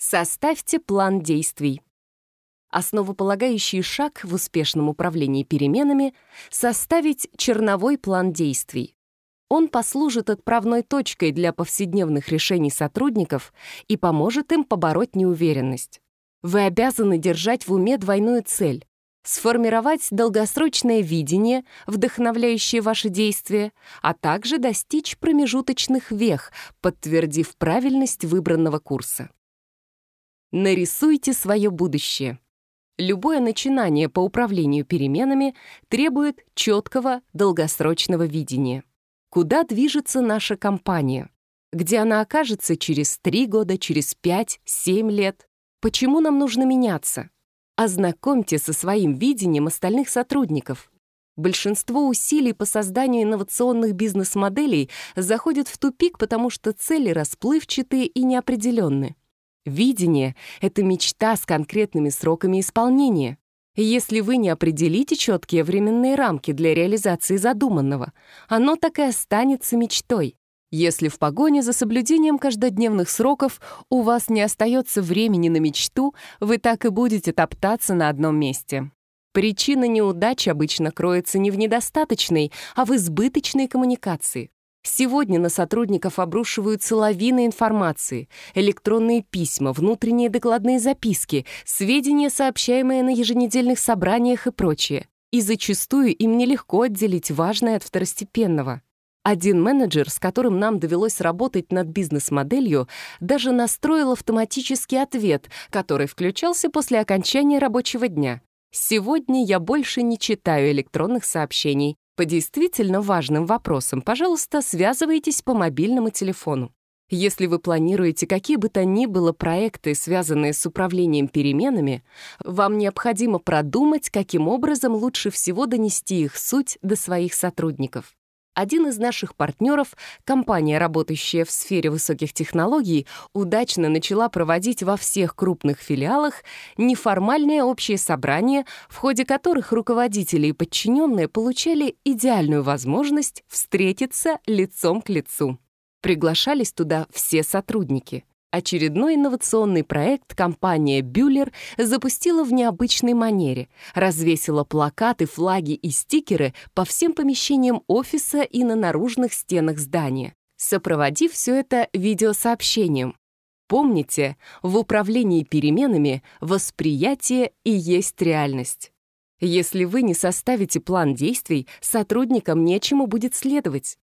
Составьте план действий. Основополагающий шаг в успешном управлении переменами — составить черновой план действий. Он послужит отправной точкой для повседневных решений сотрудников и поможет им побороть неуверенность. Вы обязаны держать в уме двойную цель сформировать долгосрочное видение, вдохновляющее ваши действия, а также достичь промежуточных вех, подтвердив правильность выбранного курса. Нарисуйте свое будущее. Любое начинание по управлению переменами требует четкого долгосрочного видения. Куда движется наша компания? Где она окажется через 3 года, через 5-7 лет? Почему нам нужно меняться? Ознакомьте со своим видением остальных сотрудников. Большинство усилий по созданию инновационных бизнес-моделей заходят в тупик, потому что цели расплывчатые и неопределенные. Видение — это мечта с конкретными сроками исполнения. Если вы не определите четкие временные рамки для реализации задуманного, оно так и останется мечтой. Если в погоне за соблюдением каждодневных сроков у вас не остается времени на мечту, вы так и будете топтаться на одном месте. Причина неудач обычно кроется не в недостаточной, а в избыточной коммуникации. Сегодня на сотрудников обрушиваются лавины информации, электронные письма, внутренние докладные записки, сведения, сообщаемые на еженедельных собраниях и прочее. И зачастую им нелегко отделить важное от второстепенного. Один менеджер, с которым нам довелось работать над бизнес-моделью, даже настроил автоматический ответ, который включался после окончания рабочего дня. «Сегодня я больше не читаю электронных сообщений по действительно важным вопросам, пожалуйста, связывайтесь по мобильному телефону. Если вы планируете какие бы то ни было проекты, связанные с управлением переменами, вам необходимо продумать, каким образом лучше всего донести их суть до своих сотрудников один из наших партнеров, компания, работающая в сфере высоких технологий, удачно начала проводить во всех крупных филиалах неформальные общие собрания, в ходе которых руководители и подчиненные получали идеальную возможность встретиться лицом к лицу. Приглашались туда все сотрудники — Очередной инновационный проект компания «Бюллер» запустила в необычной манере, развесила плакаты, флаги и стикеры по всем помещениям офиса и на наружных стенах здания, сопроводив все это видеосообщением. Помните, в управлении переменами восприятие и есть реальность. Если вы не составите план действий, сотрудникам нечему будет следовать.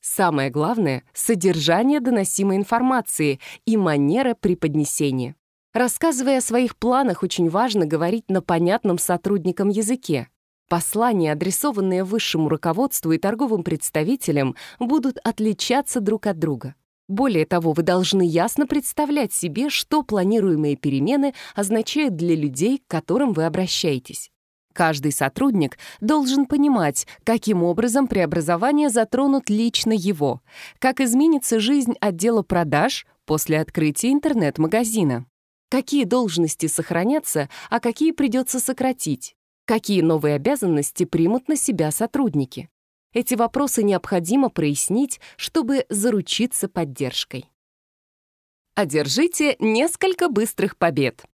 Самое главное — содержание доносимой информации и манера преподнесения. Рассказывая о своих планах, очень важно говорить на понятном сотрудникам языке. Послания, адресованные высшему руководству и торговым представителям, будут отличаться друг от друга. Более того, вы должны ясно представлять себе, что планируемые перемены означают для людей, к которым вы обращаетесь. Каждый сотрудник должен понимать, каким образом преобразования затронут лично его, как изменится жизнь отдела продаж после открытия интернет-магазина, какие должности сохранятся, а какие придется сократить, какие новые обязанности примут на себя сотрудники. Эти вопросы необходимо прояснить, чтобы заручиться поддержкой. Одержите несколько быстрых побед.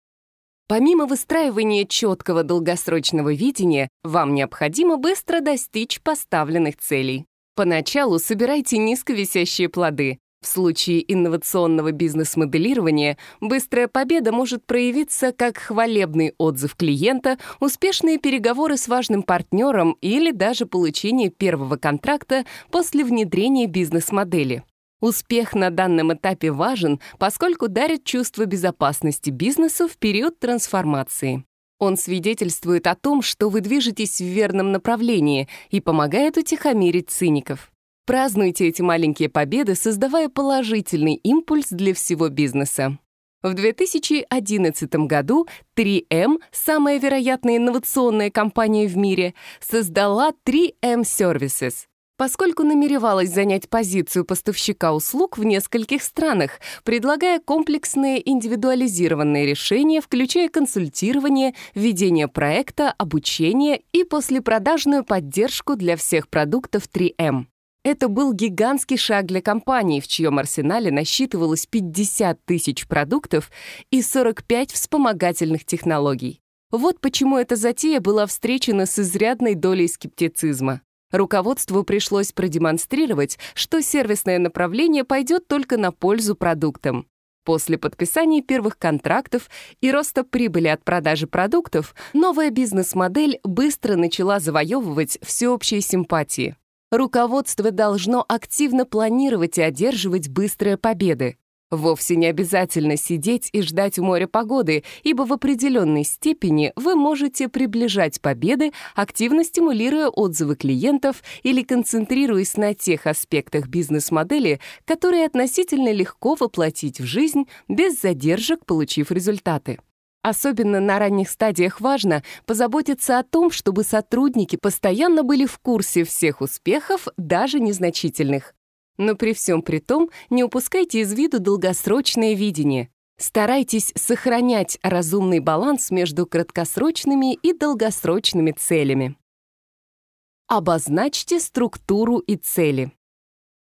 Помимо выстраивания четкого долгосрочного видения, вам необходимо быстро достичь поставленных целей. Поначалу собирайте низковисящие плоды. В случае инновационного бизнес-моделирования быстрая победа может проявиться как хвалебный отзыв клиента, успешные переговоры с важным партнером или даже получение первого контракта после внедрения бизнес-модели. Успех на данном этапе важен, поскольку дарит чувство безопасности бизнесу в период трансформации. Он свидетельствует о том, что вы движетесь в верном направлении и помогает утихомирить циников. Празднуйте эти маленькие победы, создавая положительный импульс для всего бизнеса. В 2011 году 3M, эм, самая вероятная инновационная компания в мире, создала 3M Services. Эм поскольку намеревалась занять позицию поставщика услуг в нескольких странах, предлагая комплексные индивидуализированные решения, включая консультирование, ведение проекта, обучение и послепродажную поддержку для всех продуктов 3М. Эм. Это был гигантский шаг для компании, в чьем арсенале насчитывалось 50 тысяч продуктов и 45 вспомогательных технологий. Вот почему эта затея была встречена с изрядной долей скептицизма. Руководству пришлось продемонстрировать, что сервисное направление пойдет только на пользу продуктам. После подписания первых контрактов и роста прибыли от продажи продуктов, новая бизнес-модель быстро начала завоевывать всеобщие симпатии. Руководство должно активно планировать и одерживать быстрые победы. Вовсе не обязательно сидеть и ждать у моря погоды, ибо в определенной степени вы можете приближать победы, активно стимулируя отзывы клиентов или концентрируясь на тех аспектах бизнес-модели, которые относительно легко воплотить в жизнь без задержек, получив результаты. Особенно на ранних стадиях важно позаботиться о том, чтобы сотрудники постоянно были в курсе всех успехов, даже незначительных. Но при всем при том не упускайте из виду долгосрочное видение. Старайтесь сохранять разумный баланс между краткосрочными и долгосрочными целями. Обозначьте структуру и цели.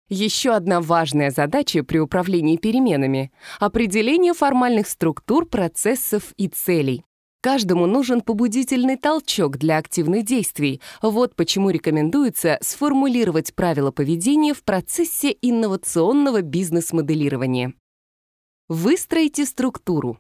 Еще одна важная задача при управлении переменами — определение формальных структур, процессов и целей. Каждому нужен побудительный толчок для активных действий. Вот почему рекомендуется сформулировать правила поведения в процессе инновационного бизнес-моделирования. Выстроите структуру.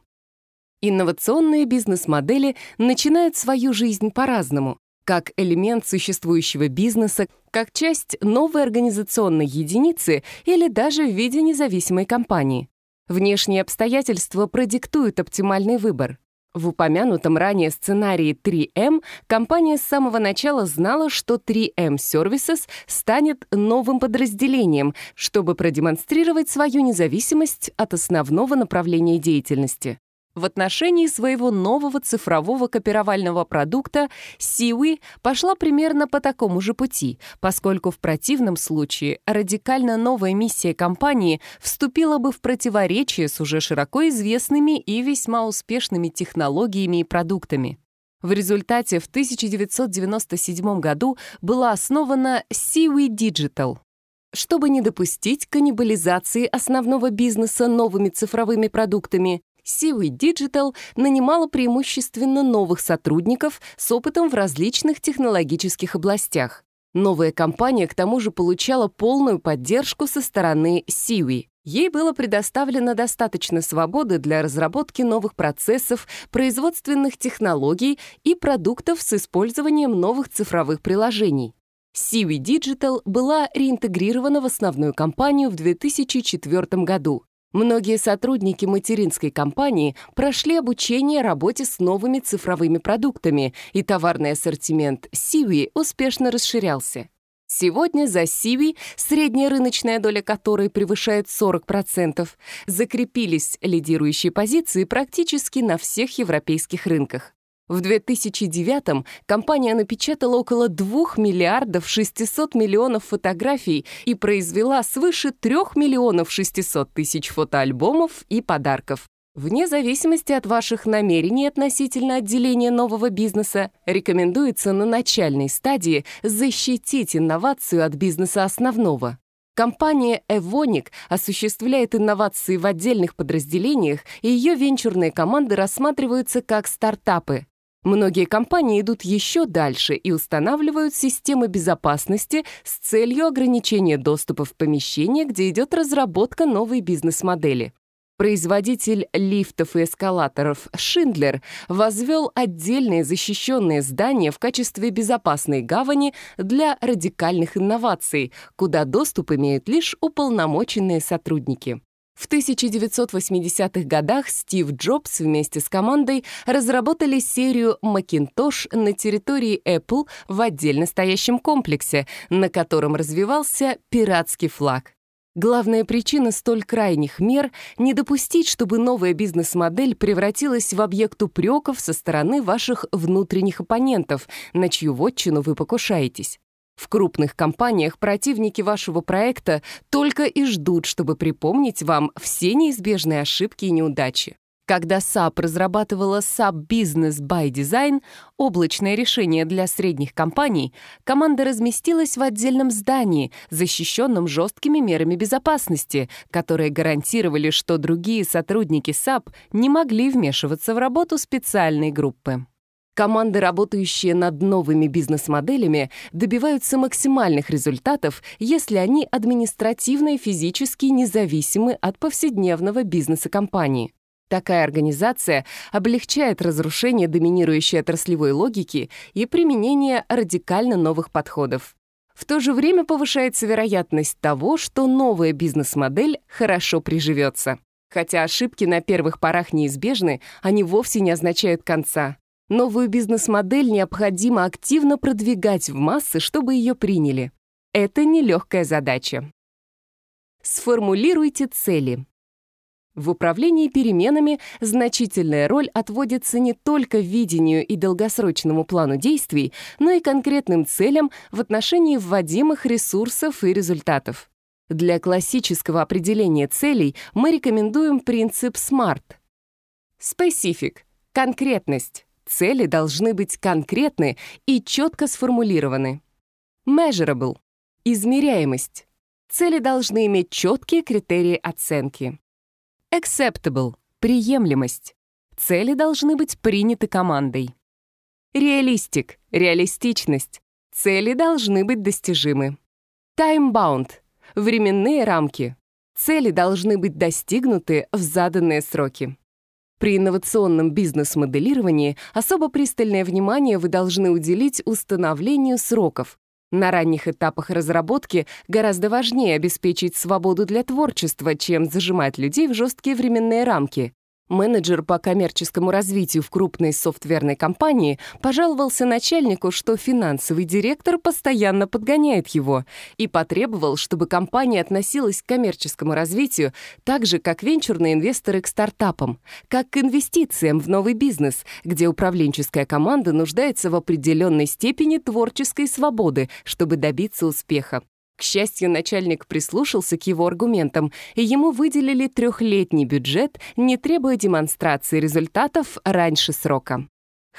Инновационные бизнес-модели начинают свою жизнь по-разному как элемент существующего бизнеса, как часть новой организационной единицы или даже в виде независимой компании. Внешние обстоятельства продиктуют оптимальный выбор. В упомянутом ранее сценарии 3M эм компания с самого начала знала, что 3M Services эм станет новым подразделением, чтобы продемонстрировать свою независимость от основного направления деятельности. В отношении своего нового цифрового копировального продукта Сиуи пошла примерно по такому же пути, поскольку в противном случае радикально новая миссия компании вступила бы в противоречие с уже широко известными и весьма успешными технологиями и продуктами. В результате в 1997 году была основана Siwi Digital. Чтобы не допустить каннибализации основного бизнеса новыми цифровыми продуктами, Сивый Digital нанимала преимущественно новых сотрудников с опытом в различных технологических областях. Новая компания, к тому же, получала полную поддержку со стороны Сиви. Ей было предоставлено достаточно свободы для разработки новых процессов, производственных технологий и продуктов с использованием новых цифровых приложений. Сиви Digital была реинтегрирована в основную компанию в 2004 году. Многие сотрудники материнской компании прошли обучение работе с новыми цифровыми продуктами, и товарный ассортимент Сиви успешно расширялся. Сегодня за Сиви, средняя рыночная доля которой превышает 40%, закрепились лидирующие позиции практически на всех европейских рынках. В 2009-м компания напечатала около 2 миллиардов 600 миллионов фотографий и произвела свыше 3 миллионов 600 тысяч фотоальбомов и подарков. Вне зависимости от ваших намерений относительно отделения нового бизнеса, рекомендуется на начальной стадии защитить инновацию от бизнеса основного. Компания Evonik осуществляет инновации в отдельных подразделениях, и ее венчурные команды рассматриваются как стартапы. Многие компании идут еще дальше и устанавливают системы безопасности с целью ограничения доступа в помещение, где идет разработка новой бизнес-модели. Производитель лифтов и эскалаторов Шиндлер возвел отдельные защищенные здания в качестве безопасной гавани для радикальных инноваций, куда доступ имеют лишь уполномоченные сотрудники. В 1980-х годах Стив Джобс вместе с командой разработали серию Macintosh на территории Apple в отдельно стоящем комплексе, на котором развивался пиратский флаг. Главная причина столь крайних мер — не допустить, чтобы новая бизнес-модель превратилась в объект упреков со стороны ваших внутренних оппонентов, на чью вотчину вы покушаетесь. В крупных компаниях противники вашего проекта только и ждут, чтобы припомнить вам все неизбежные ошибки и неудачи. Когда SAP разрабатывала SAP Business by Design, облачное решение для средних компаний, команда разместилась в отдельном здании, защищенном жесткими мерами безопасности, которые гарантировали, что другие сотрудники SAP не могли вмешиваться в работу специальной группы. Команды, работающие над новыми бизнес-моделями, добиваются максимальных результатов, если они административно и физически независимы от повседневного бизнеса компании. Такая организация облегчает разрушение доминирующей отраслевой логики и применение радикально новых подходов. В то же время повышается вероятность того, что новая бизнес-модель хорошо приживется. Хотя ошибки на первых порах неизбежны, они вовсе не означают конца. Новую бизнес-модель необходимо активно продвигать в массы, чтобы ее приняли. Это нелегкая задача. Сформулируйте цели. В управлении переменами значительная роль отводится не только видению и долгосрочному плану действий, но и конкретным целям в отношении вводимых ресурсов и результатов. Для классического определения целей мы рекомендуем принцип SMART. Specific — конкретность. Цели должны быть конкретны и четко сформулированы. Measurable — измеряемость. Цели должны иметь четкие критерии оценки. Acceptable — приемлемость. Цели должны быть приняты командой. Realistic, — реалистичность. Цели должны быть достижимы. Time-bound — временные рамки. Цели должны быть достигнуты в заданные сроки. При инновационном бизнес-моделировании особо пристальное внимание вы должны уделить установлению сроков. На ранних этапах разработки гораздо важнее обеспечить свободу для творчества, чем зажимать людей в жесткие временные рамки. Менеджер по коммерческому развитию в крупной софтверной компании пожаловался начальнику, что финансовый директор постоянно подгоняет его, и потребовал, чтобы компания относилась к коммерческому развитию так же, как венчурные инвесторы к стартапам, как к инвестициям в новый бизнес, где управленческая команда нуждается в определенной степени творческой свободы, чтобы добиться успеха. К счастью, начальник прислушался к его аргументам, и ему выделили трехлетний бюджет, не требуя демонстрации результатов раньше срока.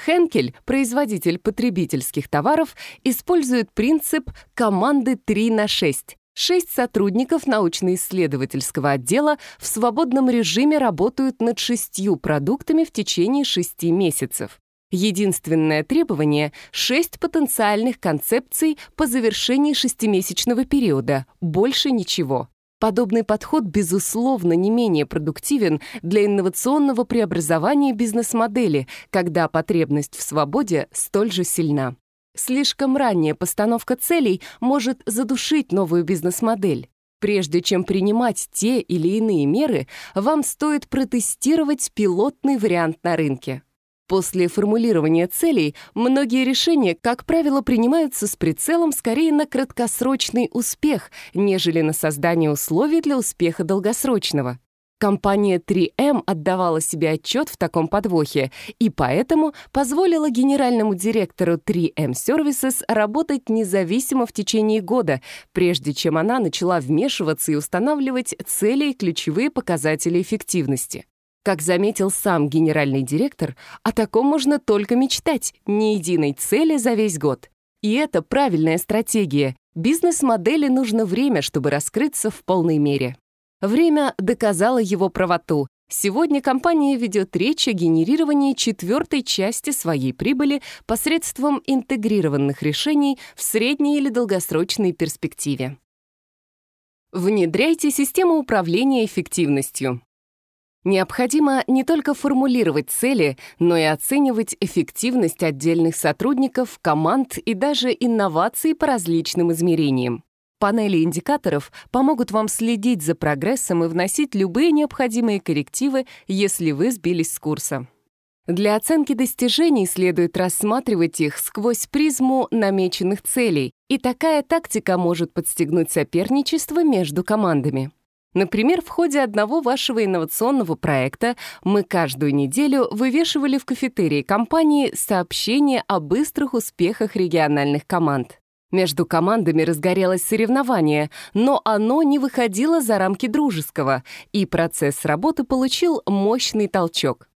Хенкель, производитель потребительских товаров, использует принцип команды 3 на 6. Шесть сотрудников научно-исследовательского отдела в свободном режиме работают над шестью продуктами в течение шести месяцев. Единственное требование — шесть потенциальных концепций по завершении шестимесячного периода, больше ничего. Подобный подход, безусловно, не менее продуктивен для инновационного преобразования бизнес-модели, когда потребность в свободе столь же сильна. Слишком ранняя постановка целей может задушить новую бизнес-модель. Прежде чем принимать те или иные меры, вам стоит протестировать пилотный вариант на рынке. После формулирования целей многие решения, как правило, принимаются с прицелом скорее на краткосрочный успех, нежели на создание условий для успеха долгосрочного. Компания 3M эм отдавала себе отчет в таком подвохе и поэтому позволила генеральному директору 3M Services эм работать независимо в течение года, прежде чем она начала вмешиваться и устанавливать цели и ключевые показатели эффективности. Как заметил сам генеральный директор, о таком можно только мечтать, ни единой цели за весь год. И это правильная стратегия. Бизнес-модели нужно время, чтобы раскрыться в полной мере. Время доказало его правоту. Сегодня компания ведет речь о генерировании четвертой части своей прибыли посредством интегрированных решений в средней или долгосрочной перспективе. Внедряйте систему управления эффективностью. Необходимо не только формулировать цели, но и оценивать эффективность отдельных сотрудников, команд и даже инноваций по различным измерениям. Панели индикаторов помогут вам следить за прогрессом и вносить любые необходимые коррективы, если вы сбились с курса. Для оценки достижений следует рассматривать их сквозь призму намеченных целей, и такая тактика может подстегнуть соперничество между командами. Например, в ходе одного вашего инновационного проекта мы каждую неделю вывешивали в кафетерии компании сообщение о быстрых успехах региональных команд. Между командами разгорелось соревнование, но оно не выходило за рамки дружеского, и процесс работы получил мощный толчок.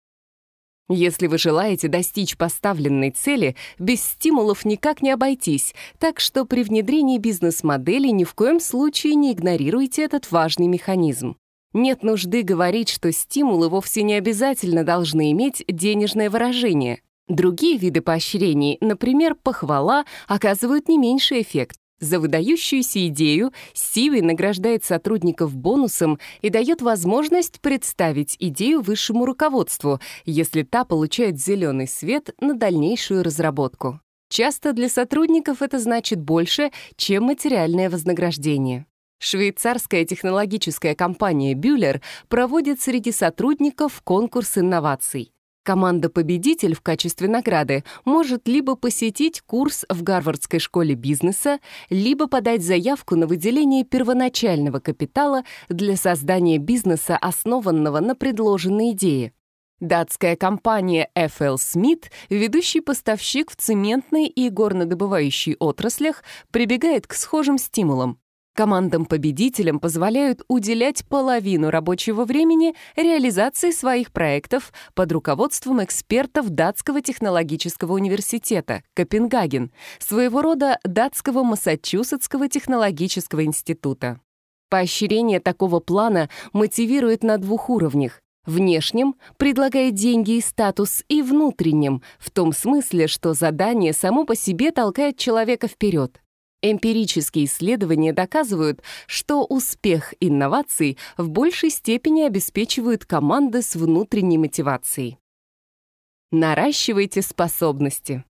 Если вы желаете достичь поставленной цели, без стимулов никак не обойтись, так что при внедрении бизнес-модели ни в коем случае не игнорируйте этот важный механизм. Нет нужды говорить, что стимулы вовсе не обязательно должны иметь денежное выражение. Другие виды поощрений, например, похвала, оказывают не меньший эффект. За выдающуюся идею Сиви награждает сотрудников бонусом и дает возможность представить идею высшему руководству, если та получает зеленый свет на дальнейшую разработку. Часто для сотрудников это значит больше, чем материальное вознаграждение. Швейцарская технологическая компания Бюллер проводит среди сотрудников конкурс инноваций. Команда-победитель в качестве награды может либо посетить курс в Гарвардской школе бизнеса, либо подать заявку на выделение первоначального капитала для создания бизнеса, основанного на предложенной идее. Датская компания FL Smith, ведущий поставщик в цементной и горнодобывающей отраслях, прибегает к схожим стимулам. Командам победителям позволяют уделять половину рабочего времени реализации своих проектов под руководством экспертов Датского технологического университета Копенгаген, своего рода Датского Массачусетского технологического института. Поощрение такого плана мотивирует на двух уровнях. Внешнем — предлагая деньги и статус, и внутреннем — в том смысле, что задание само по себе толкает человека вперед. Эмпирические исследования доказывают, что успех инноваций в большей степени обеспечивают команды с внутренней мотивацией. Наращивайте способности.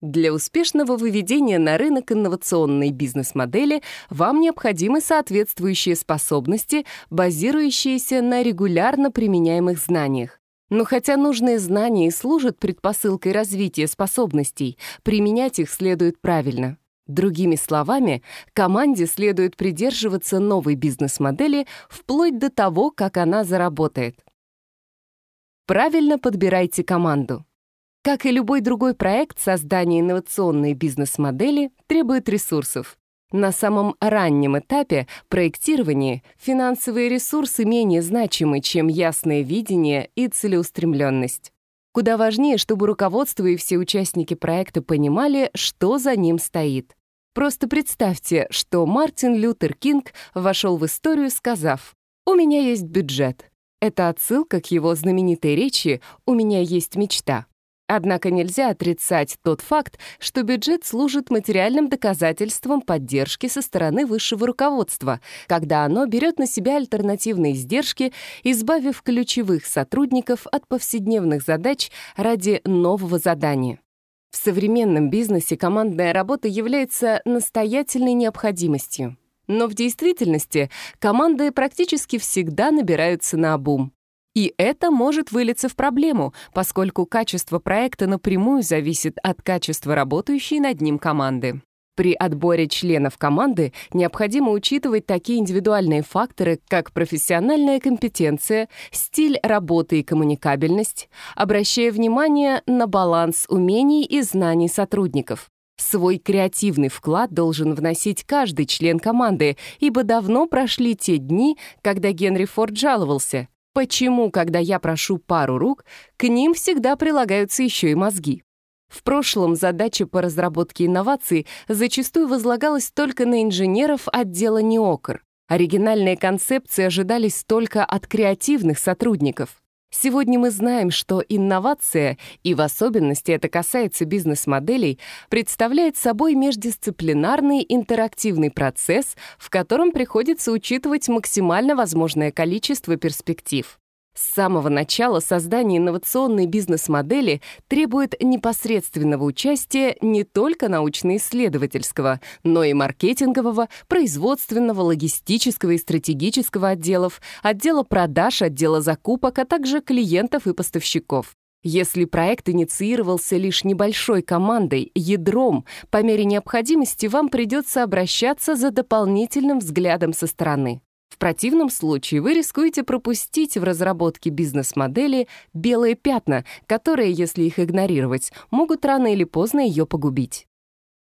Для успешного выведения на рынок инновационной бизнес-модели вам необходимы соответствующие способности, базирующиеся на регулярно применяемых знаниях. Но хотя нужные знания и служат предпосылкой развития способностей, применять их следует правильно. Другими словами, команде следует придерживаться новой бизнес-модели вплоть до того, как она заработает. Правильно подбирайте команду. Как и любой другой проект, создание инновационной бизнес-модели требует ресурсов. На самом раннем этапе проектирования финансовые ресурсы менее значимы, чем ясное видение и целеустремленность. Куда важнее, чтобы руководство и все участники проекта понимали, что за ним стоит. Просто представьте, что Мартин Лютер Кинг вошел в историю, сказав «У меня есть бюджет». Это отсылка к его знаменитой речи «У меня есть мечта». Однако нельзя отрицать тот факт, что бюджет служит материальным доказательством поддержки со стороны высшего руководства, когда оно берет на себя альтернативные издержки, избавив ключевых сотрудников от повседневных задач ради нового задания. В современном бизнесе командная работа является настоятельной необходимостью. Но в действительности команды практически всегда набираются на обум. И это может вылиться в проблему, поскольку качество проекта напрямую зависит от качества работающей над ним команды. При отборе членов команды необходимо учитывать такие индивидуальные факторы, как профессиональная компетенция, стиль работы и коммуникабельность, обращая внимание на баланс умений и знаний сотрудников. Свой креативный вклад должен вносить каждый член команды, ибо давно прошли те дни, когда Генри Форд жаловался почему, когда я прошу пару рук, к ним всегда прилагаются еще и мозги. В прошлом задача по разработке инноваций зачастую возлагалась только на инженеров отдела НИОКР. Оригинальные концепции ожидались только от креативных сотрудников. Сегодня мы знаем, что инновация, и в особенности это касается бизнес-моделей, представляет собой междисциплинарный интерактивный процесс, в котором приходится учитывать максимально возможное количество перспектив. С самого начала создание инновационной бизнес-модели требует непосредственного участия не только научно-исследовательского, но и маркетингового, производственного, логистического и стратегического отделов, отдела продаж, отдела закупок, а также клиентов и поставщиков. Если проект инициировался лишь небольшой командой, ядром, по мере необходимости вам придется обращаться за дополнительным взглядом со стороны противном случае вы рискуете пропустить в разработке бизнес-модели белые пятна, которые, если их игнорировать, могут рано или поздно ее погубить.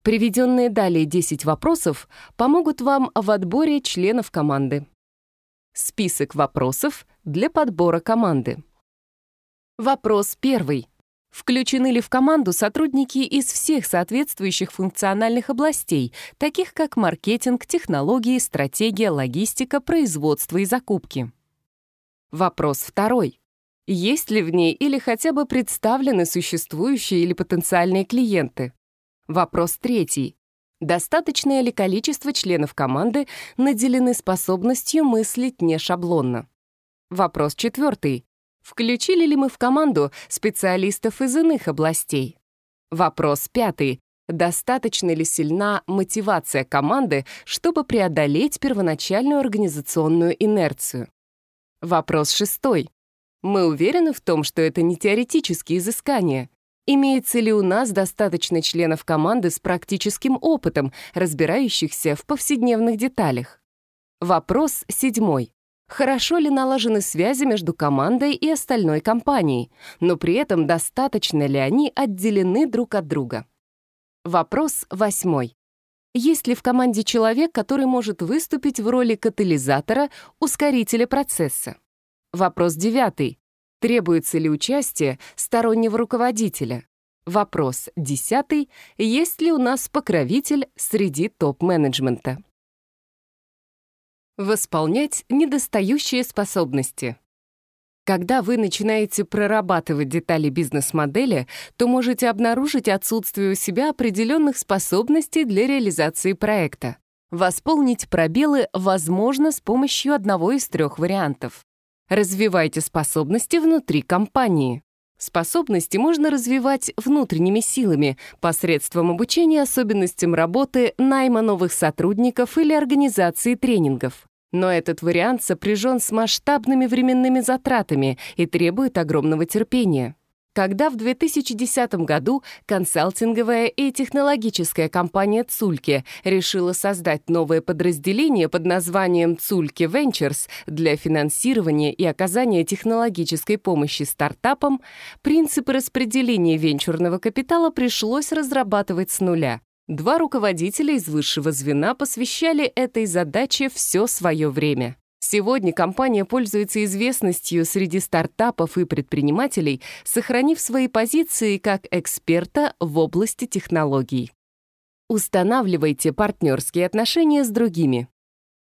Приведенные далее 10 вопросов помогут вам в отборе членов команды. Список вопросов для подбора команды. Вопрос первый. Включены ли в команду сотрудники из всех соответствующих функциональных областей, таких как маркетинг, технологии, стратегия, логистика, производство и закупки? Вопрос второй. Есть ли в ней или хотя бы представлены существующие или потенциальные клиенты? Вопрос третий. Достаточное ли количество членов команды наделены способностью мыслить не шаблонно? Вопрос четвертый. Включили ли мы в команду специалистов из иных областей? Вопрос пятый. Достаточно ли сильна мотивация команды, чтобы преодолеть первоначальную организационную инерцию? Вопрос шестой. Мы уверены в том, что это не теоретические изыскания. Имеется ли у нас достаточно членов команды с практическим опытом, разбирающихся в повседневных деталях? Вопрос седьмой хорошо ли налажены связи между командой и остальной компанией, но при этом достаточно ли они отделены друг от друга. Вопрос восьмой. Есть ли в команде человек, который может выступить в роли катализатора, ускорителя процесса? Вопрос девятый. Требуется ли участие стороннего руководителя? Вопрос десятый. Есть ли у нас покровитель среди топ-менеджмента? Восполнять недостающие способности. Когда вы начинаете прорабатывать детали бизнес-модели, то можете обнаружить отсутствие у себя определенных способностей для реализации проекта. Восполнить пробелы возможно с помощью одного из трех вариантов. Развивайте способности внутри компании. Способности можно развивать внутренними силами посредством обучения особенностям работы, найма новых сотрудников или организации тренингов. Но этот вариант сопряжен с масштабными временными затратами и требует огромного терпения когда в 2010 году консалтинговая и технологическая компания «Цульки» решила создать новое подразделение под названием «Цульки Ventures для финансирования и оказания технологической помощи стартапам, принципы распределения венчурного капитала пришлось разрабатывать с нуля. Два руководителя из высшего звена посвящали этой задаче все свое время. Сегодня компания пользуется известностью среди стартапов и предпринимателей, сохранив свои позиции как эксперта в области технологий. Устанавливайте партнерские отношения с другими.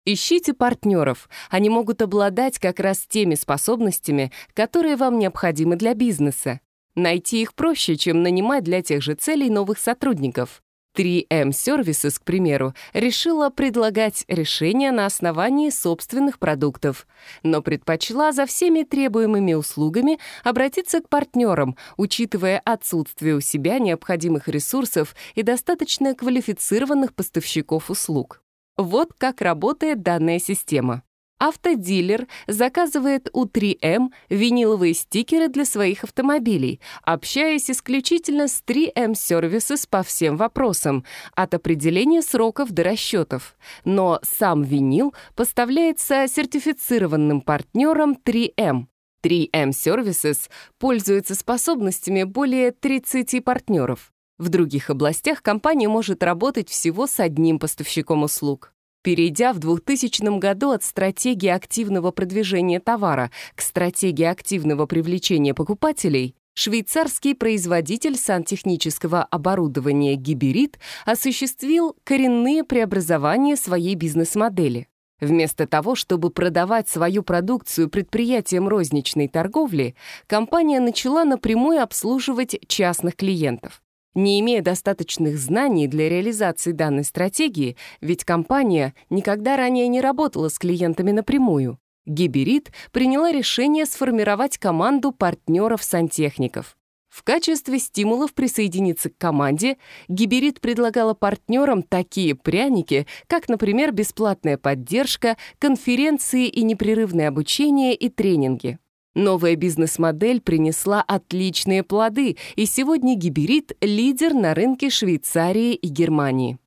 Ищите партнеров. Они могут обладать как раз теми способностями, которые вам необходимы для бизнеса. Найти их проще, чем нанимать для тех же целей новых сотрудников. 3M Services, эм к примеру, решила предлагать решения на основании собственных продуктов, но предпочла за всеми требуемыми услугами обратиться к партнерам, учитывая отсутствие у себя необходимых ресурсов и достаточно квалифицированных поставщиков услуг. Вот как работает данная система. Автодилер заказывает у 3M эм виниловые стикеры для своих автомобилей, общаясь исключительно с 3M Services эм по всем вопросам, от определения сроков до расчетов. Но сам винил поставляется сертифицированным партнером 3M. 3M Services пользуется способностями более 30 партнеров. В других областях компания может работать всего с одним поставщиком услуг перейдя в 2000 году от стратегии активного продвижения товара к стратегии активного привлечения покупателей, швейцарский производитель сантехнического оборудования «Гиберит» осуществил коренные преобразования своей бизнес-модели. Вместо того, чтобы продавать свою продукцию предприятиям розничной торговли, компания начала напрямую обслуживать частных клиентов. Не имея достаточных знаний для реализации данной стратегии, ведь компания никогда ранее не работала с клиентами напрямую, Гиберит приняла решение сформировать команду партнеров-сантехников. В качестве стимулов присоединиться к команде Гиберит предлагала партнерам такие пряники, как, например, бесплатная поддержка, конференции и непрерывное обучение и тренинги. Новая бизнес-модель принесла отличные плоды, и сегодня Гиберит — лидер на рынке Швейцарии и Германии.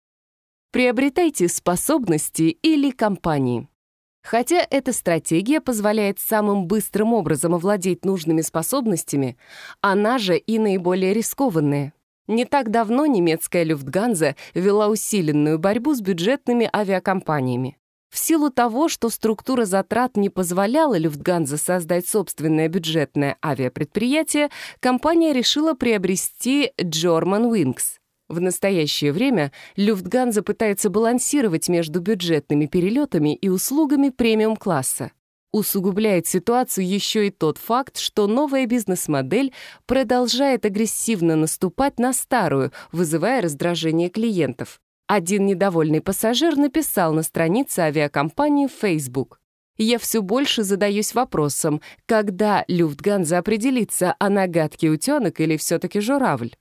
Приобретайте способности или компании. Хотя эта стратегия позволяет самым быстрым образом овладеть нужными способностями, она же и наиболее рискованная. Не так давно немецкая Люфтганза вела усиленную борьбу с бюджетными авиакомпаниями. В силу того, что структура затрат не позволяла Люфтганзе создать собственное бюджетное авиапредприятие, компания решила приобрести German Wings. В настоящее время Люфтганза пытается балансировать между бюджетными перелетами и услугами премиум-класса. Усугубляет ситуацию еще и тот факт, что новая бизнес-модель продолжает агрессивно наступать на старую, вызывая раздражение клиентов. Один недовольный пассажир написал на странице авиакомпании Facebook. Я все больше задаюсь вопросом, когда Люфтганза определится, а она гадкий утенок или все-таки журавль?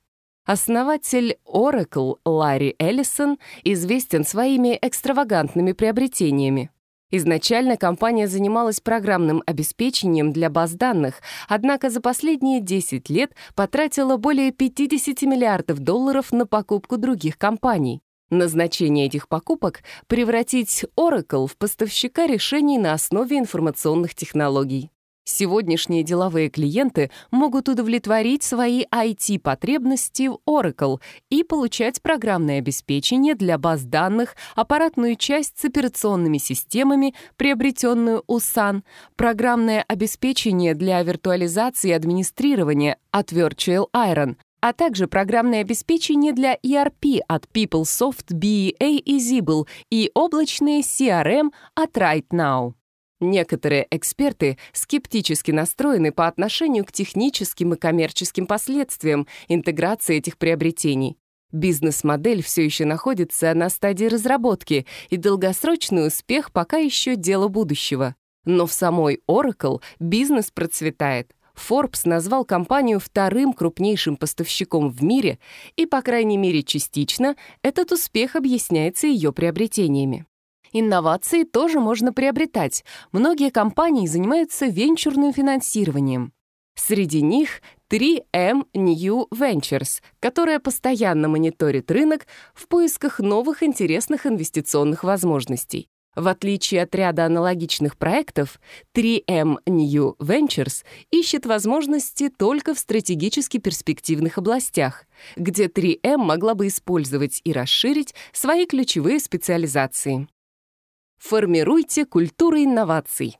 Основатель Oracle Ларри Эллисон известен своими экстравагантными приобретениями. Изначально компания занималась программным обеспечением для баз данных, однако за последние 10 лет потратила более 50 миллиардов долларов на покупку других компаний. Назначение этих покупок — превратить Oracle в поставщика решений на основе информационных технологий. Сегодняшние деловые клиенты могут удовлетворить свои IT-потребности в Oracle и получать программное обеспечение для баз данных, аппаратную часть с операционными системами, приобретенную у Sun, программное обеспечение для виртуализации и администрирования от Virtual Iron, а также программное обеспечение для ERP от PeopleSoft, BEA и Zibble и облачные CRM от RightNow. Некоторые эксперты скептически настроены по отношению к техническим и коммерческим последствиям интеграции этих приобретений. Бизнес-модель все еще находится на стадии разработки, и долгосрочный успех пока еще дело будущего. Но в самой Oracle бизнес процветает. Forbes назвал компанию вторым крупнейшим поставщиком в мире, и, по крайней мере, частично этот успех объясняется ее приобретениями. Инновации тоже можно приобретать. Многие компании занимаются венчурным финансированием. Среди них 3M эм New Ventures, которая постоянно мониторит рынок в поисках новых интересных инвестиционных возможностей. В отличие от ряда аналогичных проектов, 3M эм New Ventures ищет возможности только в стратегически перспективных областях, где 3M эм могла бы использовать и расширить свои ключевые специализации. Формируйте культуру инноваций.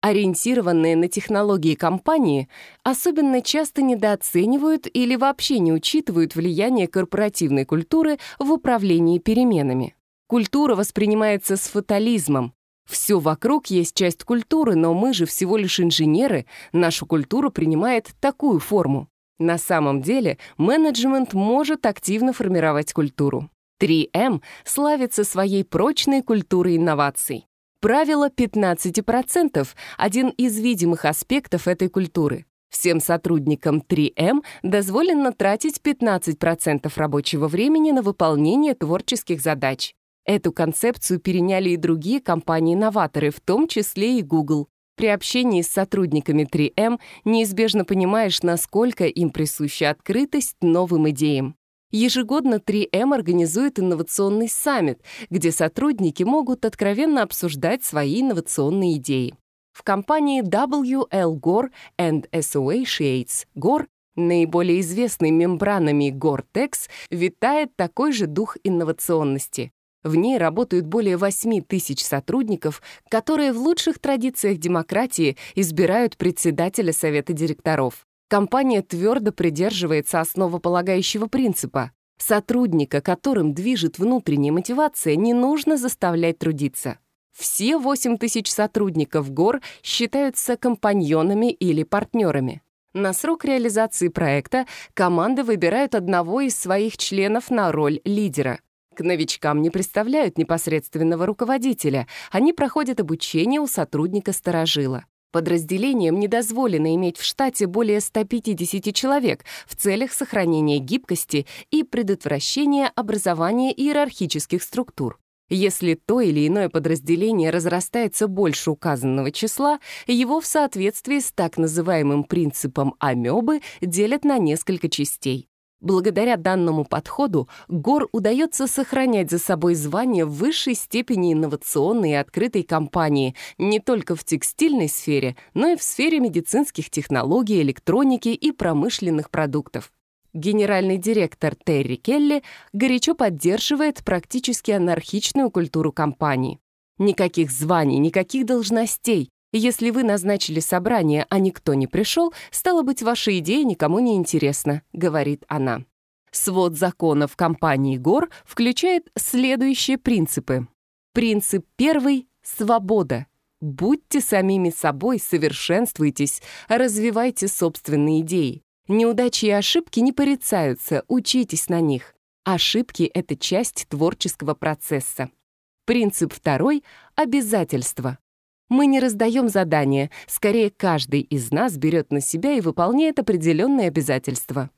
Ориентированные на технологии компании особенно часто недооценивают или вообще не учитывают влияние корпоративной культуры в управлении переменами. Культура воспринимается с фатализмом. Все вокруг есть часть культуры, но мы же всего лишь инженеры, нашу культуру принимает такую форму. На самом деле менеджмент может активно формировать культуру. 3М эм славится своей прочной культурой инноваций. Правило 15% — один из видимых аспектов этой культуры. Всем сотрудникам 3М эм дозволено тратить 15% рабочего времени на выполнение творческих задач. Эту концепцию переняли и другие компании-новаторы, в том числе и Google. При общении с сотрудниками 3M эм неизбежно понимаешь, насколько им присуща открытость новым идеям. Ежегодно 3M эм организует инновационный саммит, где сотрудники могут откровенно обсуждать свои инновационные идеи. В компании WL Gore and Associates Gore, наиболее известной мембранами Gore-Tex, витает такой же дух инновационности. В ней работают более 8 тысяч сотрудников, которые в лучших традициях демократии избирают председателя совета директоров. Компания твердо придерживается основополагающего принципа. Сотрудника, которым движет внутренняя мотивация, не нужно заставлять трудиться. Все 8 тысяч сотрудников ГОР считаются компаньонами или партнерами. На срок реализации проекта команды выбирают одного из своих членов на роль лидера новичкам не представляют непосредственного руководителя, они проходят обучение у сотрудника-сторожила. Подразделениям не дозволено иметь в штате более 150 человек в целях сохранения гибкости и предотвращения образования иерархических структур. Если то или иное подразделение разрастается больше указанного числа, его в соответствии с так называемым принципом амебы делят на несколько частей. Благодаря данному подходу Гор удается сохранять за собой звание высшей степени инновационной и открытой компании не только в текстильной сфере, но и в сфере медицинских технологий, электроники и промышленных продуктов. Генеральный директор Терри Келли горячо поддерживает практически анархичную культуру компании. Никаких званий, никаких должностей, если вы назначили собрание, а никто не пришел, стало быть, ваша идея никому не интересна», — говорит она. Свод законов компании ГОР включает следующие принципы. Принцип первый — свобода. Будьте самими собой, совершенствуйтесь, развивайте собственные идеи. Неудачи и ошибки не порицаются, учитесь на них. Ошибки — это часть творческого процесса. Принцип второй — обязательства. Мы не раздаем задания, скорее каждый из нас берет на себя и выполняет определенные обязательства.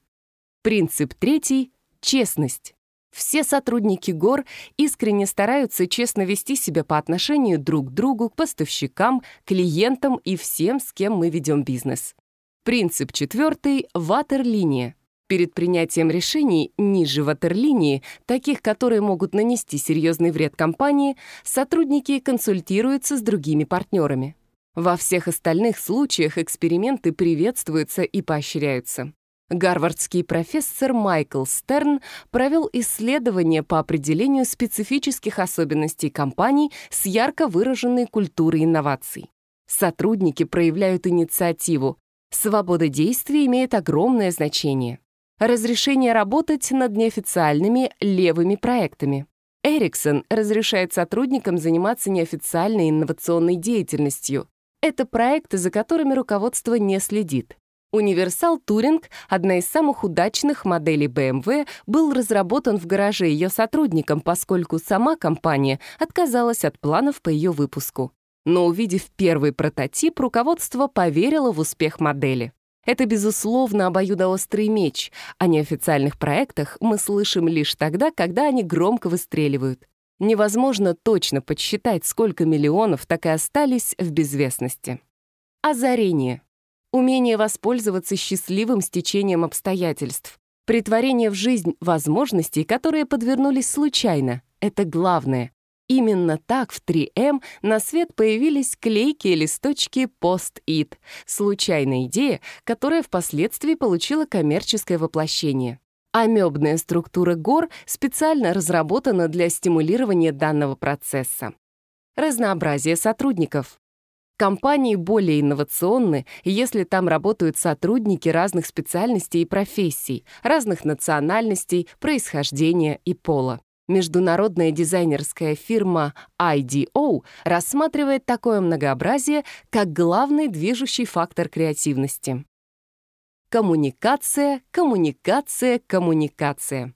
Принцип третий — честность. Все сотрудники ГОР искренне стараются честно вести себя по отношению друг к другу, к поставщикам, клиентам и всем, с кем мы ведем бизнес. Принцип четвертый — ватерлиния. Перед принятием решений ниже ватерлинии, таких, которые могут нанести серьезный вред компании, сотрудники консультируются с другими партнерами. Во всех остальных случаях эксперименты приветствуются и поощряются. Гарвардский профессор Майкл Стерн провел исследование по определению специфических особенностей компаний с ярко выраженной культурой инноваций. Сотрудники проявляют инициативу. Свобода действий имеет огромное значение разрешение работать над неофициальными левыми проектами. Эриксон разрешает сотрудникам заниматься неофициальной инновационной деятельностью. Это проекты, за которыми руководство не следит. Универсал Туринг, одна из самых удачных моделей BMW, был разработан в гараже ее сотрудникам, поскольку сама компания отказалась от планов по ее выпуску. Но увидев первый прототип, руководство поверило в успех модели. Это, безусловно, обоюдоострый меч. О неофициальных проектах мы слышим лишь тогда, когда они громко выстреливают. Невозможно точно подсчитать, сколько миллионов так и остались в безвестности. Озарение. Умение воспользоваться счастливым стечением обстоятельств. Притворение в жизнь возможностей, которые подвернулись случайно. Это главное. Именно так в 3М эм на свет появились клейкие листочки «Пост-ит» — случайная идея, которая впоследствии получила коммерческое воплощение. Амебная структура гор специально разработана для стимулирования данного процесса. Разнообразие сотрудников. Компании более инновационны, если там работают сотрудники разных специальностей и профессий, разных национальностей, происхождения и пола. Международная дизайнерская фирма IDO рассматривает такое многообразие как главный движущий фактор креативности. Коммуникация, коммуникация, коммуникация.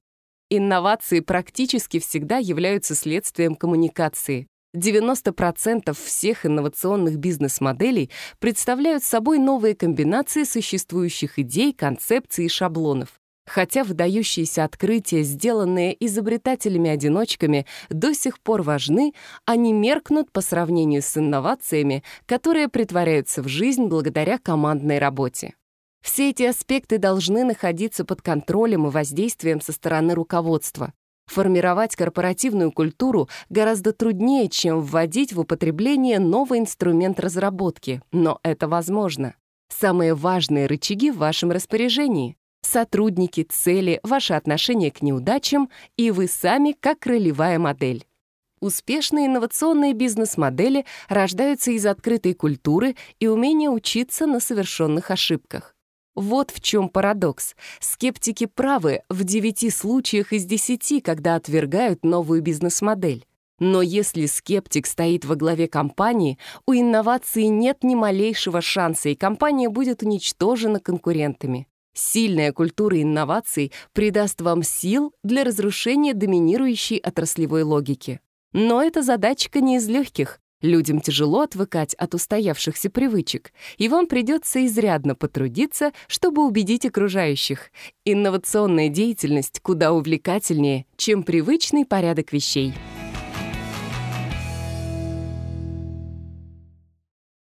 Инновации практически всегда являются следствием коммуникации. 90% всех инновационных бизнес-моделей представляют собой новые комбинации существующих идей, концепций и шаблонов хотя выдающиеся открытия, сделанные изобретателями-одиночками, до сих пор важны, они меркнут по сравнению с инновациями, которые притворяются в жизнь благодаря командной работе. Все эти аспекты должны находиться под контролем и воздействием со стороны руководства. Формировать корпоративную культуру гораздо труднее, чем вводить в употребление новый инструмент разработки, но это возможно. Самые важные рычаги в вашем распоряжении сотрудники, цели, ваше отношение к неудачам и вы сами как ролевая модель. Успешные инновационные бизнес-модели рождаются из открытой культуры и умения учиться на совершенных ошибках. Вот в чем парадокс. Скептики правы в 9 случаях из 10, когда отвергают новую бизнес-модель. Но если скептик стоит во главе компании, у инновации нет ни малейшего шанса, и компания будет уничтожена конкурентами. Сильная культура инноваций придаст вам сил для разрушения доминирующей отраслевой логики. Но эта задачка не из легких. Людям тяжело отвыкать от устоявшихся привычек, и вам придется изрядно потрудиться, чтобы убедить окружающих. Инновационная деятельность куда увлекательнее, чем привычный порядок вещей.